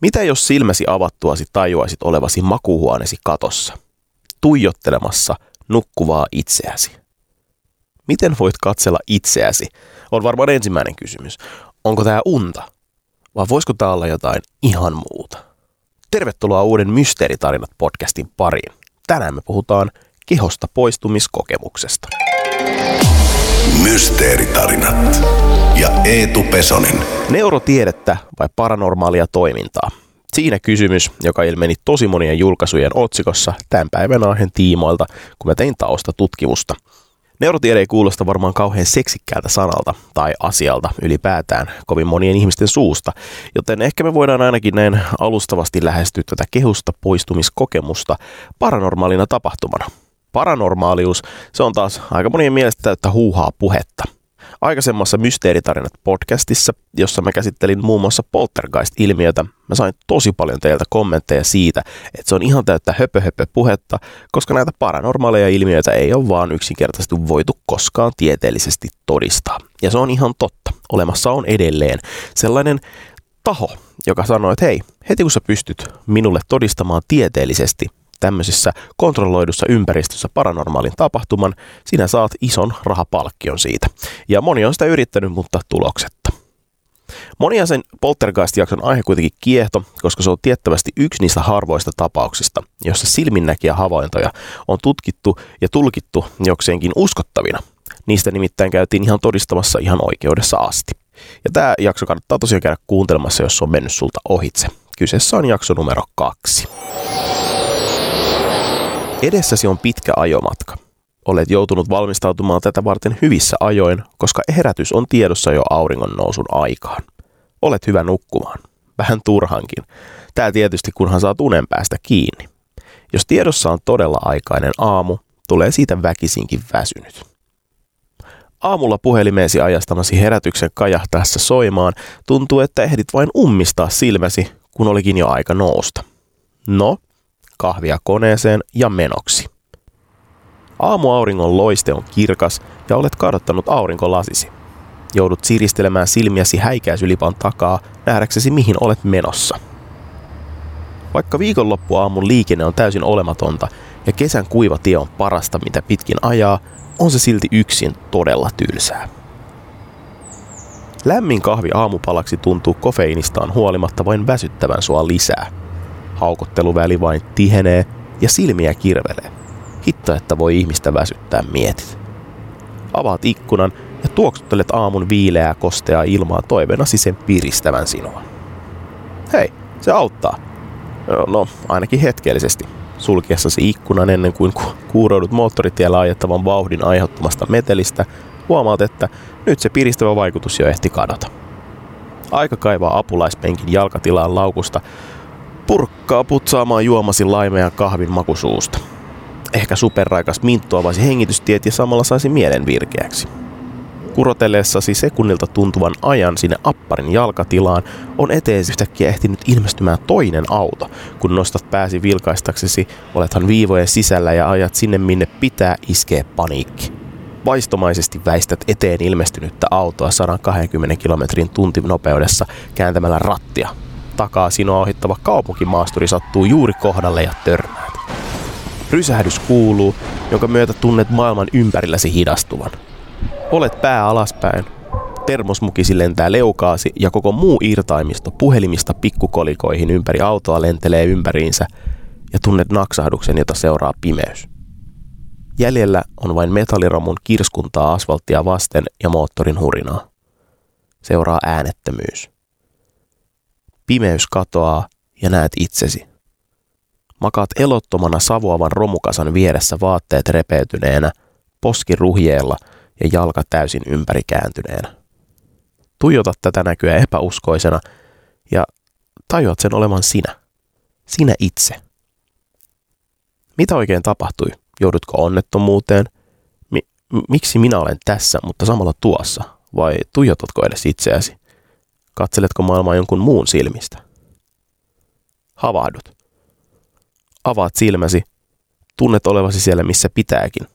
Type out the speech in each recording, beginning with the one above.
Mitä jos silmäsi avattuasi tajuaisit olevasi makuhuoneesi katossa, tuijottelemassa nukkuvaa itseäsi? Miten voit katsella itseäsi? On varmaan ensimmäinen kysymys. Onko tämä unta? Vai voisiko tämä olla jotain ihan muuta? Tervetuloa uuden Mysteeritarinat podcastin pariin. Tänään me puhutaan kehosta poistumiskokemuksesta. Mysteeritarinat ja Eetu Pesonen. Neurotiedettä vai paranormaalia toimintaa? Siinä kysymys, joka ilmeni tosi monien julkaisujen otsikossa tämän päivän aiheen tiimoilta, kun mä tein taustatutkimusta. Neurotiede ei kuulosta varmaan kauhean seksikkäältä sanalta tai asialta ylipäätään kovin monien ihmisten suusta, joten ehkä me voidaan ainakin näin alustavasti lähestyä tätä kehusta poistumiskokemusta paranormaalina tapahtumana. Paranormaalius, se on taas aika monien mielestä täyttä huuhaa puhetta – Aikaisemmassa Mysteeritarinat podcastissa, jossa mä käsittelin muun muassa poltergeist-ilmiötä, mä sain tosi paljon teiltä kommentteja siitä, että se on ihan täyttä höpö, puhetta, koska näitä paranormaaleja ilmiöitä ei ole vaan yksinkertaisesti voitu koskaan tieteellisesti todistaa. Ja se on ihan totta. Olemassa on edelleen sellainen taho, joka sanoo, että hei, heti kun sä pystyt minulle todistamaan tieteellisesti, tämmöisessä kontrolloidussa ympäristössä paranormaalin tapahtuman, sinä saat ison rahapalkkion siitä. Ja moni on sitä yrittänyt, mutta tuloksetta. Monia sen Poltergeist-jakson aihe kuitenkin kiehto, koska se on tiettävästi yksi niistä harvoista tapauksista, jossa silminnäkiä havaintoja on tutkittu ja tulkittu jokseenkin uskottavina. Niistä nimittäin käytiin ihan todistamassa ihan oikeudessa asti. Ja tämä jakso kannattaa tosiaan käydä kuuntelemassa, jos se on mennyt sulta ohitse. Kyseessä on jakso numero kaksi. Edessäsi on pitkä ajomatka. Olet joutunut valmistautumaan tätä varten hyvissä ajoin, koska herätys on tiedossa jo auringon nousun aikaan. Olet hyvä nukkumaan. Vähän turhankin. Tää tietysti kunhan saat unen päästä kiinni. Jos tiedossa on todella aikainen aamu, tulee siitä väkisinkin väsynyt. Aamulla puhelimeesi ajastamasi herätyksen kajahtaessa soimaan tuntuu, että ehdit vain ummistaa silmäsi, kun olikin jo aika nousta. No, kahvia koneeseen ja menoksi. Aamuauringon loiste on kirkas ja olet kadottanut aurinkolasisi. Joudut siristelemään silmiäsi häikäisylipan takaa nähdäksesi mihin olet menossa. Vaikka viikonloppuaamun liikenne on täysin olematonta ja kesän kuiva tie on parasta mitä pitkin ajaa, on se silti yksin todella tylsää. Lämmin kahvi aamupalaksi tuntuu kofeiinistaan huolimatta vain väsyttävän sua lisää – Haukotteluväli vain tihenee ja silmiä kirvelee. Hitto, että voi ihmistä väsyttää mietit. Avaat ikkunan ja tuoksuttelet aamun viileää kosteaa ilmaa toiveenasi sen piristävän sinua. Hei, se auttaa. No, ainakin hetkellisesti. Sulkiessasi ikkunan ennen kuin kuuroudut moottoritiellä ajettavan vauhdin aiheuttamasta metelistä, huomaat, että nyt se piristävä vaikutus jo ehti kadota. Aika kaivaa apulaispenkin jalkatilaan laukusta purkkaa putsaamaan juomasi laimea kahvin makusuusta. Ehkä superraikas minttu avasi hengitystiet ja samalla saisi mielen virkeäksi. Kurotellessasi sekunnilta tuntuvan ajan sinne apparin jalkatilaan on eteesi yhtäkkiä ehtinyt ilmestymään toinen auto. Kun nostat pääsi vilkaistaksesi, olethan viivojen sisällä ja ajat sinne minne pitää iskeä paniikki. Vaistomaisesti väistät eteen ilmestynyttä autoa 120 kilometrin tuntinopeudessa kääntämällä rattia takaa sinua ohittava kaupunkimaasturi sattuu juuri kohdalle ja törmäät. Rysähdys kuuluu, jonka myötä tunnet maailman ympärilläsi hidastuvan. Olet pää alaspäin. Termosmukisi lentää leukaasi ja koko muu irtaimisto puhelimista pikkukolikoihin ympäri autoa lentelee ympäriinsä ja tunnet naksahduksen, jota seuraa pimeys. Jäljellä on vain metalliromun kirskuntaa asfalttia vasten ja moottorin hurinaa. Seuraa äänettömyys. Pimeys katoaa ja näet itsesi. Makaat elottomana savuavan romukasan vieressä vaatteet repeytyneenä, poski ruhjeella ja jalka täysin ympärikääntyneenä. Tuijotat tätä näkyä epäuskoisena ja tajuat sen olevan sinä. Sinä itse. Mitä oikein tapahtui? Joudutko onnettomuuteen? Mi- miksi minä olen tässä, mutta samalla tuossa? Vai tuijotatko edes itseäsi? Katseletko maailmaa jonkun muun silmistä? Havahdut. Avaat silmäsi. Tunnet olevasi siellä, missä pitääkin.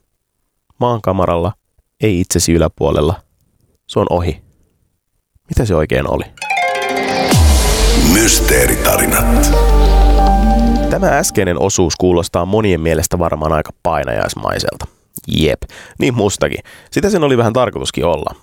Maankamaralla, ei itsesi yläpuolella. Se on ohi. Mitä se oikein oli? Mysteeritarinat. Tämä äskeinen osuus kuulostaa monien mielestä varmaan aika painajaismaiselta. Jep, niin mustakin. Sitä sen oli vähän tarkoituskin olla.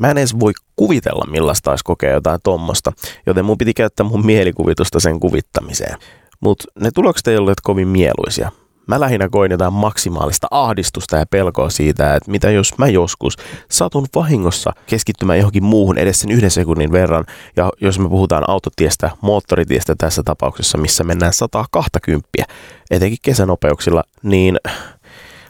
Mä en edes voi kuvitella, millaista olisi kokea jotain tommosta, joten mun piti käyttää mun mielikuvitusta sen kuvittamiseen. Mutta ne tulokset ei olleet kovin mieluisia. Mä lähinnä koin jotain maksimaalista ahdistusta ja pelkoa siitä, että mitä jos mä joskus satun vahingossa keskittymään johonkin muuhun edes sen yhden sekunnin verran. Ja jos me puhutaan autotiestä, moottoritiestä tässä tapauksessa, missä mennään 120, etenkin kesänopeuksilla, niin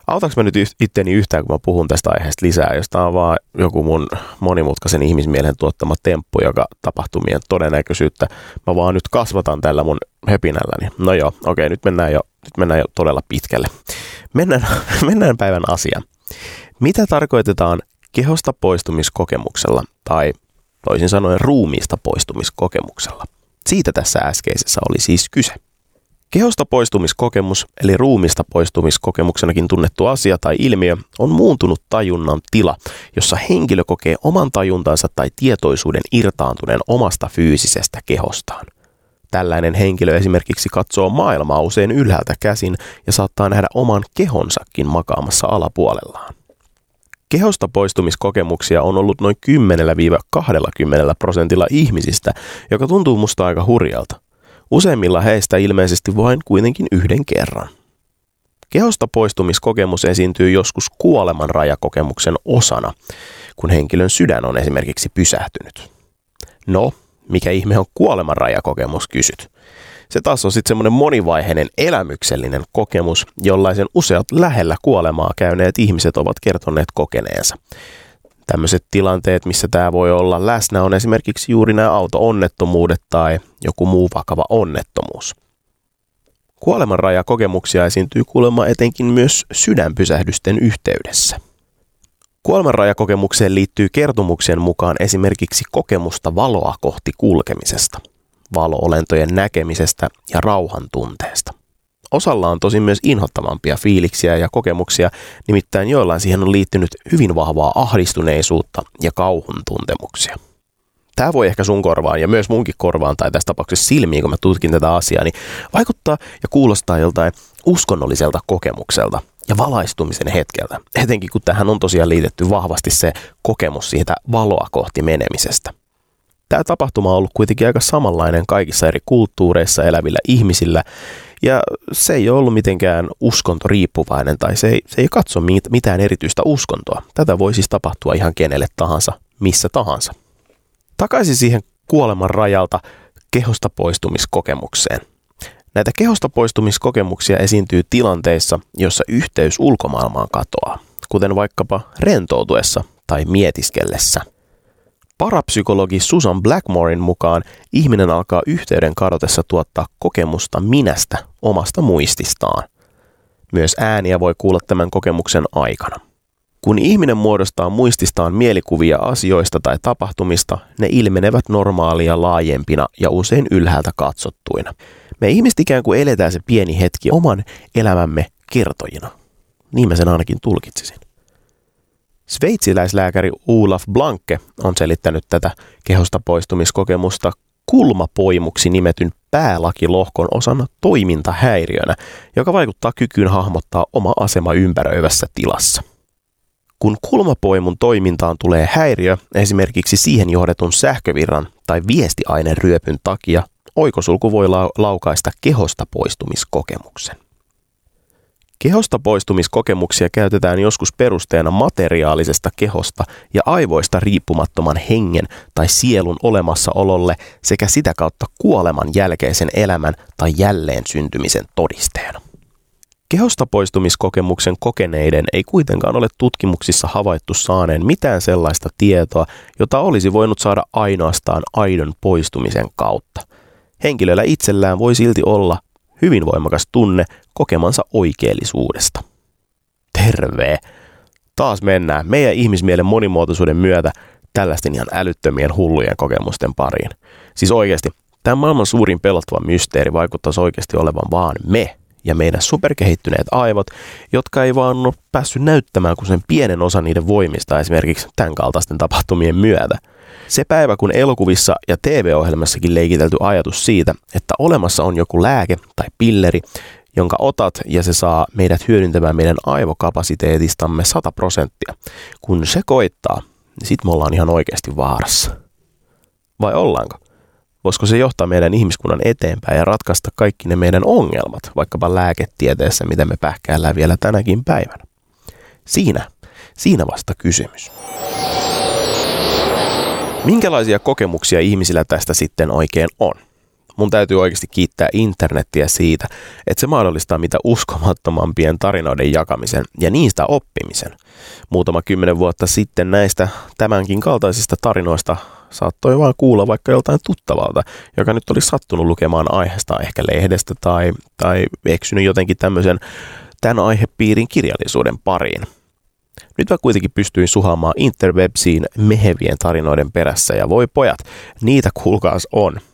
Autaks mä nyt itteni yhtään, kun mä puhun tästä aiheesta lisää, jos tää on vaan joku mun monimutkaisen ihmismielen tuottama temppu, joka tapahtumien todennäköisyyttä mä vaan nyt kasvatan tällä mun höpinälläni. No joo, okei, nyt mennään jo, nyt mennään jo todella pitkälle. Mennään, mennään päivän asiaan. Mitä tarkoitetaan kehosta poistumiskokemuksella tai toisin sanoen ruumiista poistumiskokemuksella? Siitä tässä äskeisessä oli siis kyse. Kehosta poistumiskokemus, eli ruumista poistumiskokemuksenakin tunnettu asia tai ilmiö, on muuntunut tajunnan tila, jossa henkilö kokee oman tajuntansa tai tietoisuuden irtaantuneen omasta fyysisestä kehostaan. Tällainen henkilö esimerkiksi katsoo maailmaa usein ylhäältä käsin ja saattaa nähdä oman kehonsakin makaamassa alapuolellaan. Kehosta poistumiskokemuksia on ollut noin 10-20 prosentilla ihmisistä, joka tuntuu musta aika hurjalta – Useimmilla heistä ilmeisesti vain kuitenkin yhden kerran. Kehosta poistumiskokemus esiintyy joskus kuoleman rajakokemuksen osana, kun henkilön sydän on esimerkiksi pysähtynyt. No, mikä ihme on kuoleman rajakokemus, kysyt. Se taas on sitten semmoinen monivaiheinen elämyksellinen kokemus, jollaisen useat lähellä kuolemaa käyneet ihmiset ovat kertoneet kokeneensa. Tämmöiset tilanteet, missä tämä voi olla läsnä, on esimerkiksi juuri nämä auto-onnettomuudet tai joku muu vakava onnettomuus. Kuolemanrajakokemuksia esiintyy kuulemma etenkin myös sydänpysähdysten yhteydessä. Kuolemanrajakokemukseen liittyy kertomuksen mukaan esimerkiksi kokemusta valoa kohti kulkemisesta, valoolentojen näkemisestä ja rauhan tunteesta. Osalla on tosin myös inhottavampia fiiliksiä ja kokemuksia, nimittäin joillain siihen on liittynyt hyvin vahvaa ahdistuneisuutta ja kauhun tuntemuksia. Tämä voi ehkä sun korvaan ja myös munkin korvaan tai tässä tapauksessa silmiin, kun mä tutkin tätä asiaa, niin vaikuttaa ja kuulostaa joltain uskonnolliselta kokemukselta ja valaistumisen hetkeltä. Etenkin kun tähän on tosiaan liitetty vahvasti se kokemus siitä valoa kohti menemisestä. Tämä tapahtuma on ollut kuitenkin aika samanlainen kaikissa eri kulttuureissa elävillä ihmisillä, ja se ei ole ollut mitenkään uskontoriippuvainen tai se ei, se ei katso mitään erityistä uskontoa. Tätä voi siis tapahtua ihan kenelle tahansa, missä tahansa. Takaisin siihen kuoleman rajalta kehosta poistumiskokemukseen. Näitä kehosta poistumiskokemuksia esiintyy tilanteissa, jossa yhteys ulkomaailmaan katoaa, kuten vaikkapa rentoutuessa tai mietiskellessä – Parapsykologi Susan Blackmorein mukaan ihminen alkaa yhteyden kadotessa tuottaa kokemusta minästä omasta muististaan. Myös ääniä voi kuulla tämän kokemuksen aikana. Kun ihminen muodostaa muististaan mielikuvia asioista tai tapahtumista, ne ilmenevät normaalia laajempina ja usein ylhäältä katsottuina. Me ihmiset ikään kuin eletään se pieni hetki oman elämämme kertojina. Niin mä sen ainakin tulkitsisin. Sveitsiläislääkäri Olaf Blanke on selittänyt tätä kehosta poistumiskokemusta kulmapoimuksi nimetyn päälakilohkon osana toimintahäiriönä, joka vaikuttaa kykyyn hahmottaa oma asema ympäröivässä tilassa. Kun kulmapoimun toimintaan tulee häiriö, esimerkiksi siihen johdetun sähkövirran tai viestiaineryöpyn takia, oikosulku voi laukaista kehosta poistumiskokemuksen. Kehosta poistumiskokemuksia käytetään joskus perusteena materiaalisesta kehosta ja aivoista riippumattoman hengen tai sielun olemassaololle sekä sitä kautta kuoleman jälkeisen elämän tai jälleen syntymisen todisteena. Kehosta poistumiskokemuksen kokeneiden ei kuitenkaan ole tutkimuksissa havaittu saaneen mitään sellaista tietoa, jota olisi voinut saada ainoastaan aidon poistumisen kautta. Henkilöllä itsellään voi silti olla hyvin voimakas tunne kokemansa oikeellisuudesta. Terve! Taas mennään meidän ihmismielen monimuotoisuuden myötä tällaisten ihan älyttömien hullujen kokemusten pariin. Siis oikeasti, tämä maailman suurin pelottava mysteeri vaikuttaisi oikeasti olevan vaan me ja meidän superkehittyneet aivot, jotka ei vaan ole päässyt näyttämään kuin sen pienen osa niiden voimista esimerkiksi tämän kaltaisten tapahtumien myötä. Se päivä, kun elokuvissa ja TV-ohjelmassakin leikitelty ajatus siitä, että olemassa on joku lääke tai pilleri, jonka otat ja se saa meidät hyödyntämään meidän aivokapasiteetistamme 100 prosenttia. Kun se koittaa, niin sit me ollaan ihan oikeasti vaarassa. Vai ollaanko? Voisiko se johtaa meidän ihmiskunnan eteenpäin ja ratkaista kaikki ne meidän ongelmat, vaikkapa lääketieteessä, mitä me pähkäällään vielä tänäkin päivänä? Siinä, siinä vasta kysymys. Minkälaisia kokemuksia ihmisillä tästä sitten oikein on? mun täytyy oikeasti kiittää internettiä siitä, että se mahdollistaa mitä uskomattomampien tarinoiden jakamisen ja niistä oppimisen. Muutama kymmenen vuotta sitten näistä tämänkin kaltaisista tarinoista saattoi vaan kuulla vaikka joltain tuttavalta, joka nyt oli sattunut lukemaan aiheesta ehkä lehdestä tai, tai eksynyt jotenkin tämmöisen tämän aihepiirin kirjallisuuden pariin. Nyt mä kuitenkin pystyin suhaamaan interwebsiin mehevien tarinoiden perässä ja voi pojat, niitä kuulkaas on –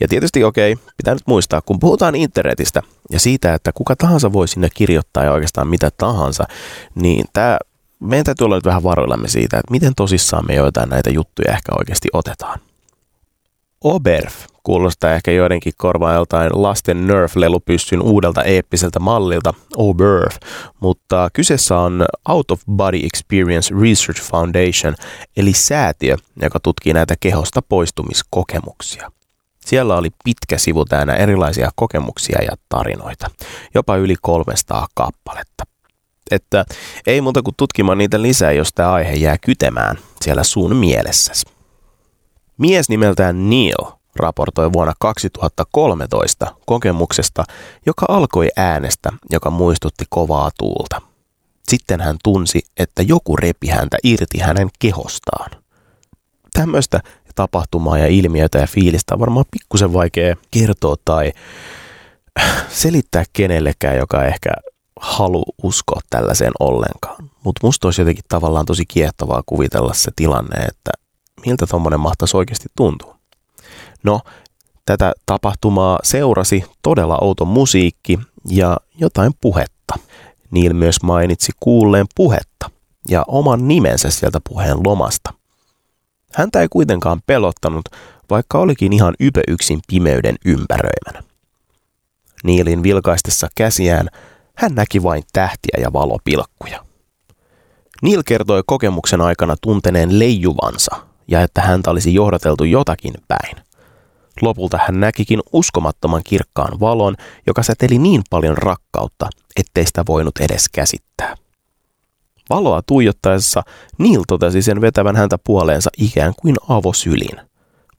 ja tietysti okei, okay, pitää nyt muistaa, kun puhutaan internetistä ja siitä, että kuka tahansa voi sinne kirjoittaa ja oikeastaan mitä tahansa, niin tämä, meidän täytyy olla nyt vähän varoillamme siitä, että miten tosissaan me joitain näitä juttuja ehkä oikeasti otetaan. Oberf kuulostaa ehkä joidenkin korvaan joltain lasten Nerf-lelupyssyn uudelta eeppiseltä mallilta, Oberf, mutta kyseessä on Out of Body Experience Research Foundation, eli säätiö, joka tutkii näitä kehosta poistumiskokemuksia. Siellä oli pitkä sivu täynnä erilaisia kokemuksia ja tarinoita, jopa yli 300 kappaletta. Että ei muuta kuin tutkimaan niitä lisää, jos tämä aihe jää kytemään siellä sun mielessäsi. Mies nimeltään Neil raportoi vuonna 2013 kokemuksesta, joka alkoi äänestä, joka muistutti kovaa tuulta. Sitten hän tunsi, että joku repi häntä irti hänen kehostaan. Tämmöistä tapahtumaa ja ilmiötä ja fiilistä on varmaan pikkusen vaikea kertoa tai selittää kenellekään, joka ehkä halu uskoa tällaiseen ollenkaan. Mutta musta olisi jotenkin tavallaan tosi kiehtovaa kuvitella se tilanne, että miltä tuommoinen mahtaisi oikeasti tuntua. No, tätä tapahtumaa seurasi todella outo musiikki ja jotain puhetta. Niil myös mainitsi kuulleen puhetta ja oman nimensä sieltä puheen lomasta. Häntä ei kuitenkaan pelottanut, vaikka olikin ihan ypöyksin pimeyden ympäröimänä. Niilin vilkaistessa käsiään hän näki vain tähtiä ja valopilkkuja. Niil kertoi kokemuksen aikana tunteneen leijuvansa ja että häntä olisi johdateltu jotakin päin. Lopulta hän näkikin uskomattoman kirkkaan valon, joka säteli niin paljon rakkautta, ettei sitä voinut edes käsittää. Valoa tuijottaessa Neil totesi sen vetävän häntä puoleensa ikään kuin avosylin,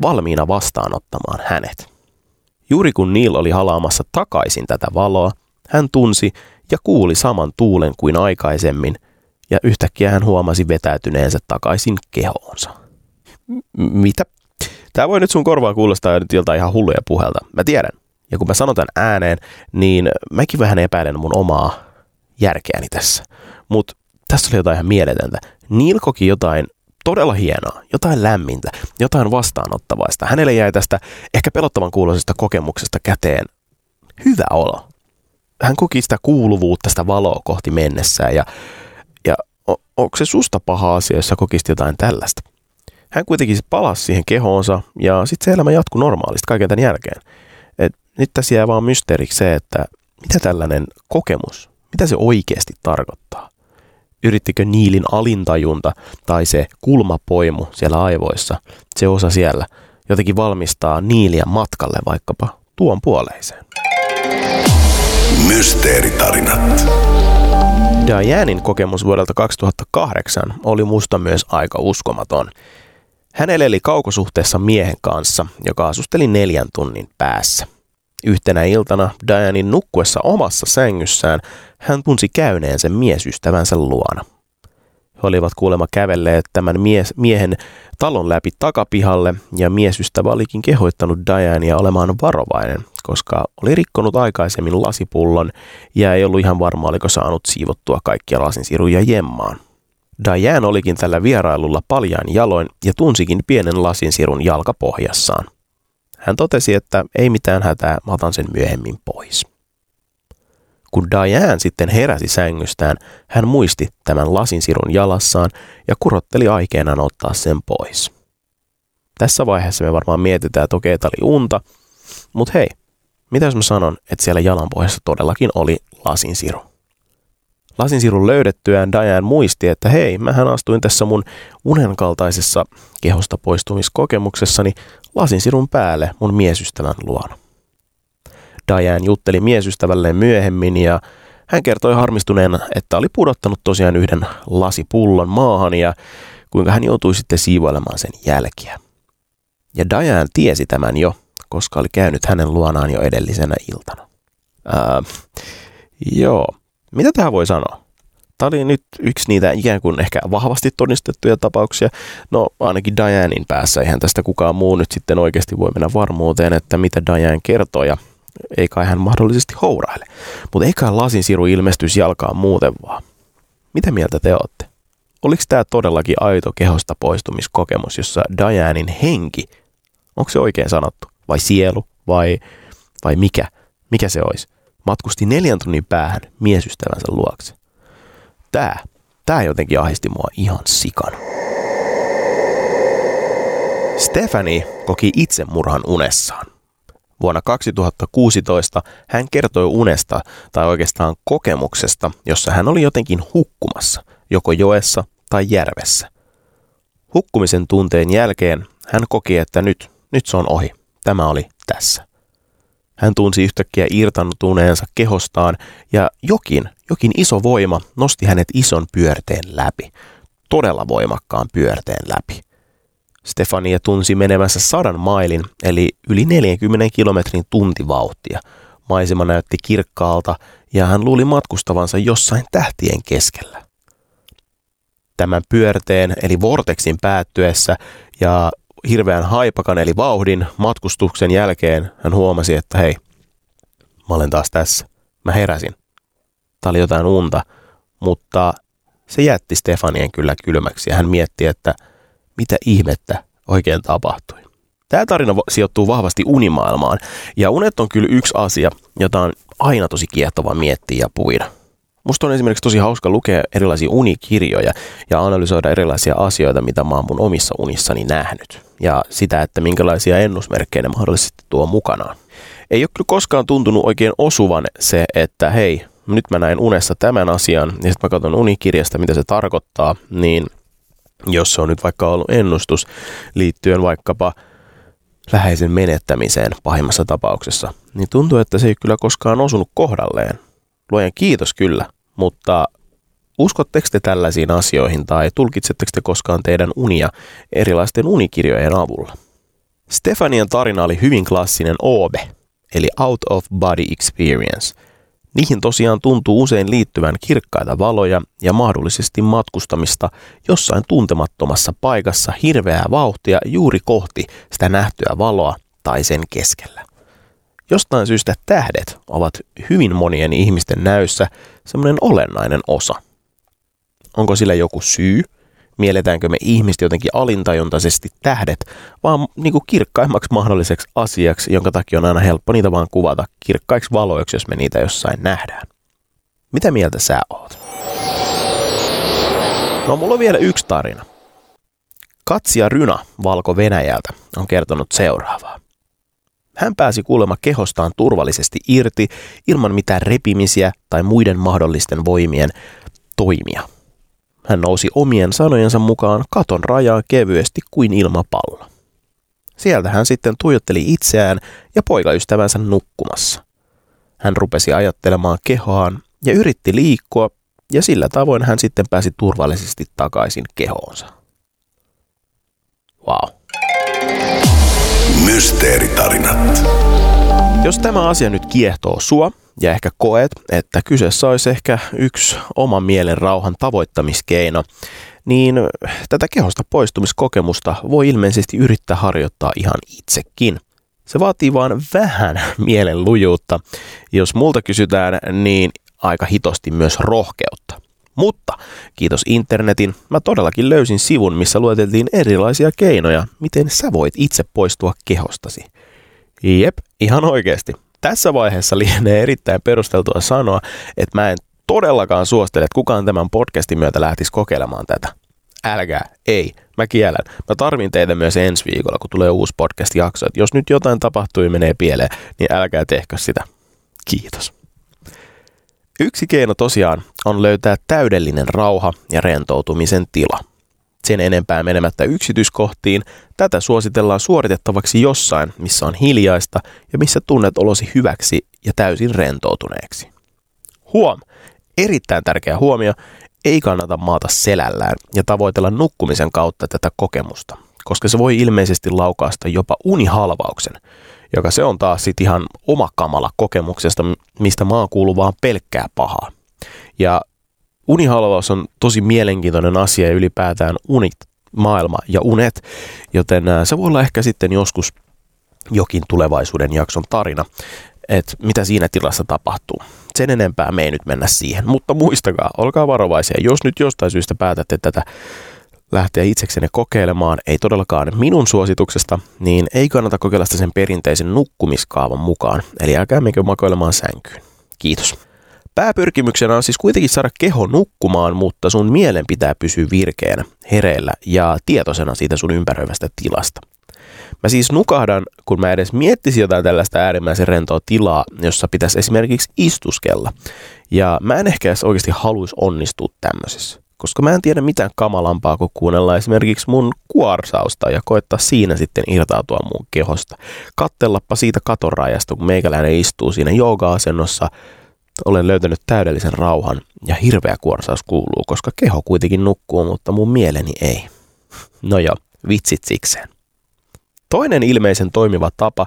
valmiina vastaanottamaan hänet. Juuri kun Neil oli halaamassa takaisin tätä valoa, hän tunsi ja kuuli saman tuulen kuin aikaisemmin, ja yhtäkkiä hän huomasi vetäytyneensä takaisin kehoonsa. Mitä? Tämä voi nyt sun korvaan kuulostaa nyt joltain ihan hulluja puhelta. Mä tiedän. Ja kun mä sanon tämän ääneen, niin mäkin vähän epäilen mun omaa järkeäni tässä. Mutta tässä oli jotain ihan mieletöntä. Neil koki jotain todella hienoa, jotain lämmintä, jotain vastaanottavaista. Hänelle jäi tästä ehkä pelottavan kuuloisesta kokemuksesta käteen hyvä olo. Hän koki sitä kuuluvuutta, sitä valoa kohti mennessään ja, ja onko se susta paha asia, jos sä kokisit jotain tällaista? Hän kuitenkin palasi siihen kehoonsa ja sitten se elämä jatkui normaalisti kaiken tämän jälkeen. Et nyt tässä jää vaan mysteeriksi se, että mitä tällainen kokemus, mitä se oikeasti tarkoittaa yrittikö Niilin alintajunta tai se kulmapoimu siellä aivoissa, se osa siellä, jotenkin valmistaa Niiliä matkalle vaikkapa tuon puoleiseen. Mysteeritarinat. Dianein kokemus vuodelta 2008 oli musta myös aika uskomaton. Hän eli kaukosuhteessa miehen kanssa, joka asusteli neljän tunnin päässä. Yhtenä iltana Dianin nukkuessa omassa sängyssään hän tunsi käyneensä miesystävänsä luona. He olivat kuulemma kävelleet tämän mies, miehen talon läpi takapihalle ja miesystävä olikin kehoittanut Diania olemaan varovainen, koska oli rikkonut aikaisemmin lasipullon ja ei ollut ihan varma, oliko saanut siivottua kaikkia lasinsiruja jemmaan. Diane olikin tällä vierailulla paljain jaloin ja tunsikin pienen lasinsirun jalkapohjassaan. Hän totesi, että ei mitään hätää, mä otan sen myöhemmin pois. Kun Diane sitten heräsi sängystään, hän muisti tämän lasinsirun jalassaan ja kurotteli aikeenaan ottaa sen pois. Tässä vaiheessa me varmaan mietitään, että okei, oli unta, mutta hei, mitä jos mä sanon, että siellä jalan pohjassa todellakin oli lasinsiru? Lasinsirun löydettyään Diane muisti, että hei, mähän astuin tässä mun unen kaltaisessa kehosta poistumiskokemuksessani lasinsirun päälle mun miesystävän luona. Diane jutteli miesystävälleen myöhemmin ja hän kertoi harmistuneena, että oli pudottanut tosiaan yhden lasipullon maahan ja kuinka hän joutui sitten siivoilemaan sen jälkiä. Ja Diane tiesi tämän jo, koska oli käynyt hänen luonaan jo edellisenä iltana. Ää, joo, mitä tähän voi sanoa? Tämä oli nyt yksi niitä ikään kuin ehkä vahvasti todistettuja tapauksia. No ainakin Dianein päässä, eihän tästä kukaan muu nyt sitten oikeasti voi mennä varmuuteen, että mitä Diane kertoo ja ei kai hän mahdollisesti houraile. Mutta eikä lasinsiru ilmestys jalkaan muuten vaan. Mitä mieltä te olette? Oliko tämä todellakin aito kehosta poistumiskokemus, jossa Dianein henki, onko se oikein sanottu, vai sielu, vai, vai mikä, mikä se olisi, matkusti neljän tunnin päähän miesystävänsä luokse? Tää, tää jotenkin ahisti mua ihan sikana. Stephanie koki itsemurhan unessaan. Vuonna 2016 hän kertoi unesta tai oikeastaan kokemuksesta, jossa hän oli jotenkin hukkumassa, joko joessa tai järvessä. Hukkumisen tunteen jälkeen hän koki, että nyt, nyt se on ohi. Tämä oli tässä. Hän tunsi yhtäkkiä irtantuneensa kehostaan ja jokin, jokin iso voima nosti hänet ison pyörteen läpi. Todella voimakkaan pyörteen läpi. Stefania tunsi menemässä sadan mailin, eli yli 40 kilometrin tuntivauhtia. Maisema näytti kirkkaalta ja hän luuli matkustavansa jossain tähtien keskellä. Tämän pyörteen eli vorteksin päättyessä ja hirveän haipakan eli vauhdin matkustuksen jälkeen hän huomasi, että hei, mä olen taas tässä. Mä heräsin. Tämä oli jotain unta, mutta se jätti Stefanien kyllä kylmäksi ja hän mietti, että mitä ihmettä oikein tapahtui. Tämä tarina sijoittuu vahvasti unimaailmaan ja unet on kyllä yksi asia, jota on aina tosi kiehtova miettiä ja puida. Musta on esimerkiksi tosi hauska lukea erilaisia unikirjoja ja analysoida erilaisia asioita, mitä mä oon mun omissa unissani nähnyt. Ja sitä, että minkälaisia ennusmerkkejä ne mahdollisesti tuo mukanaan. Ei ole kyllä koskaan tuntunut oikein osuvan se, että hei, nyt mä näin unessa tämän asian, ja sitten mä katson unikirjasta, mitä se tarkoittaa, niin jos se on nyt vaikka ollut ennustus liittyen vaikkapa läheisen menettämiseen pahimmassa tapauksessa, niin tuntuu, että se ei kyllä koskaan osunut kohdalleen. Luojan kiitos kyllä, mutta uskotteko te tällaisiin asioihin tai tulkitsetteko te koskaan teidän unia erilaisten unikirjojen avulla? Stefanian tarina oli hyvin klassinen OBE, eli Out of Body Experience. Niihin tosiaan tuntuu usein liittyvän kirkkaita valoja ja mahdollisesti matkustamista jossain tuntemattomassa paikassa hirveää vauhtia juuri kohti sitä nähtyä valoa tai sen keskellä. Jostain syystä tähdet ovat hyvin monien ihmisten näyssä semmoinen olennainen osa. Onko sillä joku syy? Mielletäänkö me ihmiset jotenkin alintajuntaisesti tähdet, vaan niin kuin kirkkaimmaksi mahdolliseksi asiaksi, jonka takia on aina helppo niitä vaan kuvata kirkkaiksi valoiksi, jos me niitä jossain nähdään. Mitä mieltä sä oot? No mulla on vielä yksi tarina. Katsia Ryna Valko-Venäjältä on kertonut seuraavaa. Hän pääsi kuulemma kehostaan turvallisesti irti ilman mitään repimisiä tai muiden mahdollisten voimien toimia. Hän nousi omien sanojensa mukaan katon rajaa kevyesti kuin ilmapallo. Sieltä hän sitten tuijotteli itseään ja poikaystävänsä nukkumassa. Hän rupesi ajattelemaan kehoaan ja yritti liikkua, ja sillä tavoin hän sitten pääsi turvallisesti takaisin kehoonsa. Wow. Mysteeritarinat. Jos tämä asia nyt kiehtoo sua ja ehkä koet, että kyseessä olisi ehkä yksi oman mielen rauhan tavoittamiskeino, niin tätä kehosta poistumiskokemusta voi ilmeisesti yrittää harjoittaa ihan itsekin. Se vaatii vaan vähän mielen lujuutta. Jos multa kysytään, niin aika hitosti myös rohkeutta. Mutta kiitos internetin, mä todellakin löysin sivun, missä lueteltiin erilaisia keinoja, miten sä voit itse poistua kehostasi. Jep, ihan oikeasti. Tässä vaiheessa lienee erittäin perusteltua sanoa, että mä en todellakaan suostele, että kukaan tämän podcastin myötä lähtisi kokeilemaan tätä. Älkää, ei, Mä kiellän. Mä tarvin teitä myös ensi viikolla, kun tulee uusi podcast-jakso. Jos nyt jotain tapahtuu ja menee pieleen, niin älkää tehkö sitä. Kiitos. Yksi keino tosiaan on löytää täydellinen rauha ja rentoutumisen tila. Sen enempää menemättä yksityiskohtiin, tätä suositellaan suoritettavaksi jossain, missä on hiljaista ja missä tunnet olosi hyväksi ja täysin rentoutuneeksi. Huom! Erittäin tärkeä huomio, ei kannata maata selällään ja tavoitella nukkumisen kautta tätä kokemusta, koska se voi ilmeisesti laukaasta jopa unihalvauksen, joka se on taas sitten ihan oma kamala kokemuksesta, mistä maa kuuluu vaan pelkkää pahaa. Ja unihalvaus on tosi mielenkiintoinen asia ja ylipäätään unit, maailma ja unet, joten se voi olla ehkä sitten joskus jokin tulevaisuuden jakson tarina, että mitä siinä tilassa tapahtuu. Sen enempää me ei nyt mennä siihen, mutta muistakaa, olkaa varovaisia. Jos nyt jostain syystä päätätte tätä lähteä itseksenne kokeilemaan, ei todellakaan minun suosituksesta, niin ei kannata kokeilla sitä sen perinteisen nukkumiskaavan mukaan. Eli älkää menkö makoilemaan sänkyyn. Kiitos. Pääpyrkimyksenä on siis kuitenkin saada keho nukkumaan, mutta sun mielen pitää pysyä virkeänä, hereillä ja tietoisena siitä sun ympäröivästä tilasta. Mä siis nukahdan, kun mä edes miettisin jotain tällaista äärimmäisen rentoa tilaa, jossa pitäisi esimerkiksi istuskella. Ja mä en ehkä edes oikeasti haluaisi onnistua tämmöisessä. Koska mä en tiedä mitään kamalampaa kuin kuunnella esimerkiksi mun kuorsausta ja koittaa siinä sitten irtautua mun kehosta. Kattellappa siitä katorajasta, kun meikäläinen istuu siinä jooga-asennossa. Olen löytänyt täydellisen rauhan ja hirveä kuorsaus kuuluu, koska keho kuitenkin nukkuu, mutta mun mieleni ei. No joo, vitsit sikseen. Toinen ilmeisen toimiva tapa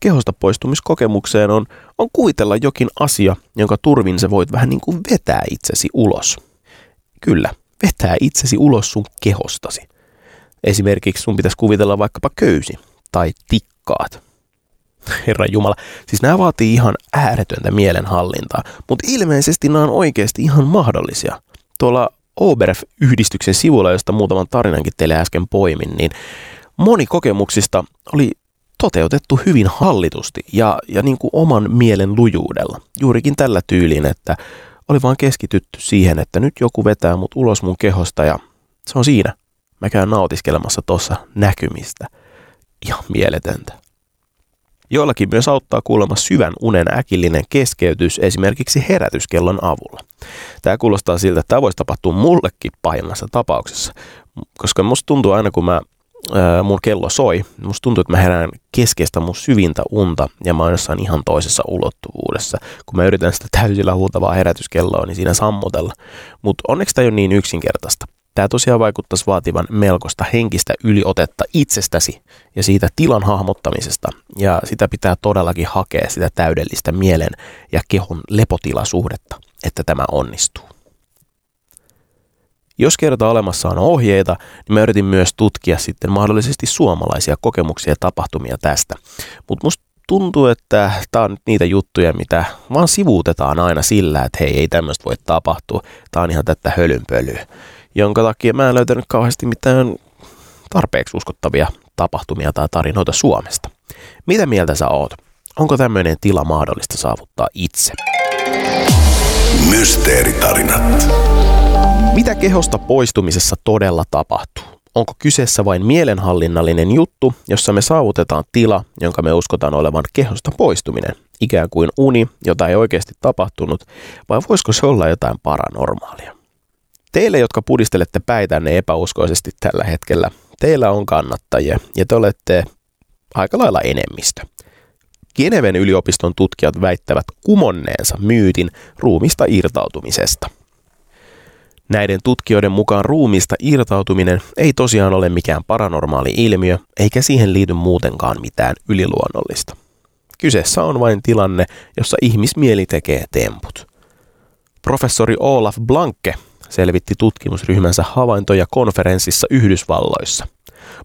kehosta poistumiskokemukseen on, on kuvitella jokin asia, jonka turvin sä voit vähän niin kuin vetää itsesi ulos. Kyllä, vetää itsesi ulos sun kehostasi. Esimerkiksi sun pitäisi kuvitella vaikkapa köysi tai tikkaat. Herra Jumala, siis nämä vaatii ihan ääretöntä mielenhallintaa, mutta ilmeisesti nämä on oikeasti ihan mahdollisia. Tuolla Oberf-yhdistyksen sivulla, josta muutaman tarinankin teille äsken poimin, niin moni kokemuksista oli toteutettu hyvin hallitusti ja, ja niin kuin oman mielen lujuudella. Juurikin tällä tyylin, että oli vaan keskitytty siihen, että nyt joku vetää mut ulos mun kehosta ja se on siinä. Mä käyn nautiskelemassa tuossa näkymistä. Ihan mieletöntä. Joillakin myös auttaa kuulemma syvän unen äkillinen keskeytys esimerkiksi herätyskellon avulla. Tämä kuulostaa siltä, että tämä voisi tapahtua mullekin pahimmassa tapauksessa, koska musta tuntuu aina kun mä mun kello soi, musta tuntuu, että mä herään keskeistä mun syvintä unta ja mä oon jossain ihan toisessa ulottuvuudessa. Kun mä yritän sitä täysillä huutavaa herätyskelloa, niin siinä sammutella. Mutta onneksi tämä ei ole niin yksinkertaista. Tämä tosiaan vaikuttaisi vaativan melkoista henkistä yliotetta itsestäsi ja siitä tilan hahmottamisesta. Ja sitä pitää todellakin hakea sitä täydellistä mielen ja kehon lepotilasuhdetta, että tämä onnistuu. Jos kerta olemassa on ohjeita, niin mä yritin myös tutkia sitten mahdollisesti suomalaisia kokemuksia ja tapahtumia tästä. Mutta musta tuntuu, että tämä on nyt niitä juttuja, mitä vaan sivuutetaan aina sillä, että hei, ei tämmöistä voi tapahtua. Tämä on ihan tätä hölynpölyä. Jonka takia mä en löytänyt kauheasti mitään tarpeeksi uskottavia tapahtumia tai tarinoita Suomesta. Mitä mieltä sä oot? Onko tämmöinen tila mahdollista saavuttaa itse? Mysteeritarinat. Mitä kehosta poistumisessa todella tapahtuu? Onko kyseessä vain mielenhallinnallinen juttu, jossa me saavutetaan tila, jonka me uskotaan olevan kehosta poistuminen, ikään kuin uni, jota ei oikeasti tapahtunut, vai voisiko se olla jotain paranormaalia? Teille, jotka pudistelette päitänne epäuskoisesti tällä hetkellä, teillä on kannattajia ja te olette aika lailla enemmistö. Geneven yliopiston tutkijat väittävät kumonneensa myytin ruumista irtautumisesta – Näiden tutkijoiden mukaan ruumista irtautuminen ei tosiaan ole mikään paranormaali ilmiö, eikä siihen liity muutenkaan mitään yliluonnollista. Kyseessä on vain tilanne, jossa ihmismieli tekee temput. Professori Olaf Blanke selvitti tutkimusryhmänsä havaintoja konferenssissa Yhdysvalloissa.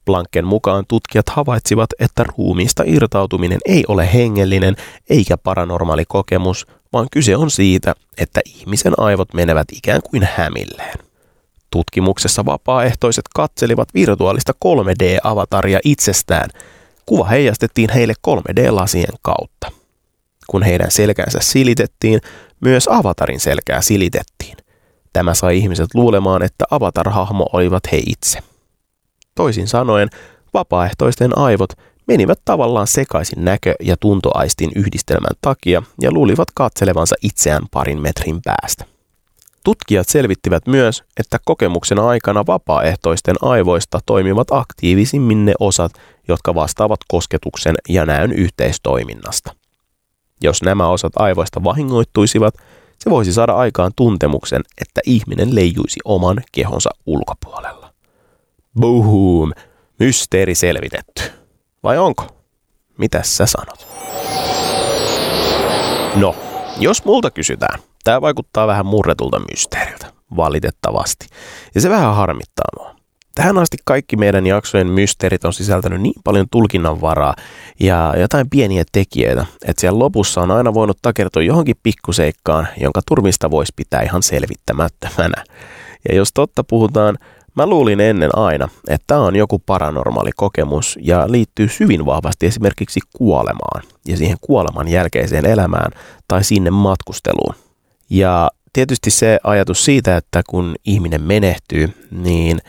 Blanken mukaan tutkijat havaitsivat, että ruumiista irtautuminen ei ole hengellinen eikä paranormaali kokemus, vaan kyse on siitä, että ihmisen aivot menevät ikään kuin hämilleen. Tutkimuksessa vapaaehtoiset katselivat virtuaalista 3D-avataria itsestään. Kuva heijastettiin heille 3D-lasien kautta. Kun heidän selkänsä silitettiin, myös avatarin selkää silitettiin. Tämä sai ihmiset luulemaan, että avatar-hahmo olivat he itse. Toisin sanoen, vapaaehtoisten aivot menivät tavallaan sekaisin näkö- ja tuntoaistin yhdistelmän takia ja luulivat katselevansa itseään parin metrin päästä. Tutkijat selvittivät myös, että kokemuksen aikana vapaaehtoisten aivoista toimivat aktiivisimmin ne osat, jotka vastaavat kosketuksen ja näön yhteistoiminnasta. Jos nämä osat aivoista vahingoittuisivat, se voisi saada aikaan tuntemuksen, että ihminen leijuisi oman kehonsa ulkopuolella. Boom! Mysteeri selvitetty. Vai onko? Mitäs sä sanot? No, jos multa kysytään, tämä vaikuttaa vähän murretulta mysteeriltä, valitettavasti. Ja se vähän harmittaa mua. Tähän asti kaikki meidän jaksojen mysteerit on sisältänyt niin paljon tulkinnanvaraa ja jotain pieniä tekijöitä, että siellä lopussa on aina voinut takertua johonkin pikkuseikkaan, jonka turmista voisi pitää ihan selvittämättömänä. Ja jos totta puhutaan, Mä luulin ennen aina, että tämä on joku paranormaali kokemus ja liittyy hyvin vahvasti esimerkiksi kuolemaan ja siihen kuoleman jälkeiseen elämään tai sinne matkusteluun. Ja tietysti se ajatus siitä, että kun ihminen menehtyy, niin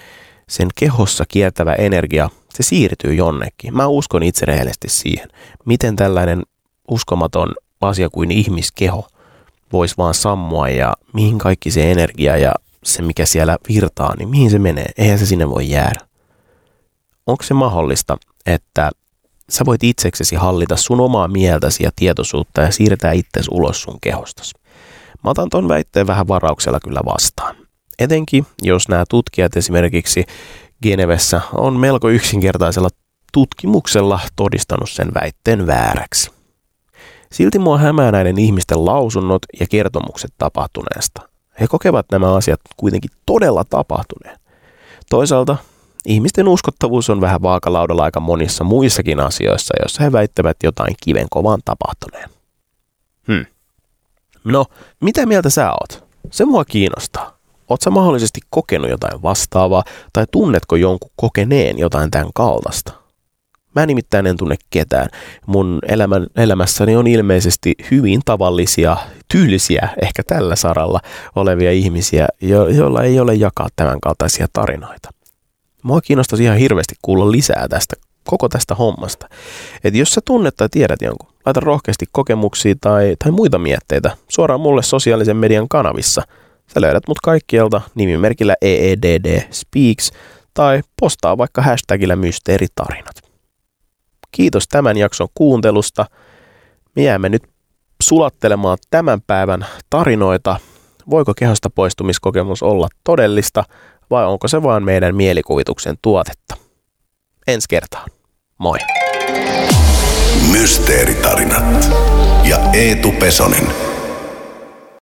sen kehossa kiertävä energia, se siirtyy jonnekin. Mä uskon itse rehellisesti siihen, miten tällainen uskomaton asia kuin ihmiskeho voisi vaan sammua ja mihin kaikki se energia ja se, mikä siellä virtaa, niin mihin se menee? Eihän se sinne voi jäädä. Onko se mahdollista, että sä voit itseksesi hallita sun omaa mieltäsi ja tietoisuutta ja siirtää itsesi ulos sun kehostas? Mä otan ton väitteen vähän varauksella kyllä vastaan. Etenkin, jos nämä tutkijat esimerkiksi Genevessä on melko yksinkertaisella tutkimuksella todistanut sen väitteen vääräksi. Silti mua hämää näiden ihmisten lausunnot ja kertomukset tapahtuneesta. He kokevat nämä asiat kuitenkin todella tapahtuneen. Toisaalta ihmisten uskottavuus on vähän vaakalaudalla aika monissa muissakin asioissa, joissa he väittävät jotain kiven kovaan tapahtuneen. Hmm. No, mitä mieltä sä oot? Se mua kiinnostaa. Sä mahdollisesti kokenut jotain vastaavaa tai tunnetko jonkun kokeneen jotain tämän kaltaista? Mä nimittäin en tunne ketään. Mun elämän, elämässäni on ilmeisesti hyvin tavallisia, tyylisiä ehkä tällä saralla olevia ihmisiä, jo, joilla ei ole jakaa tämän kaltaisia tarinoita. Mua kiinnostaisi ihan hirveästi kuulla lisää tästä koko tästä hommasta. Et jos sä tunnet tai tiedät jonkun, laita rohkeasti kokemuksia tai, tai muita mietteitä suoraan mulle sosiaalisen median kanavissa. Sä löydät mut kaikkialta nimimerkillä EEDD Speaks tai postaa vaikka hashtagillä mysteeritarinat. Kiitos tämän jakson kuuntelusta. Me jäämme nyt sulattelemaan tämän päivän tarinoita. Voiko kehosta poistumiskokemus olla todellista vai onko se vain meidän mielikuvituksen tuotetta? Ensi kertaan. Moi. Mysteeritarinat ja Eetu Pesonen.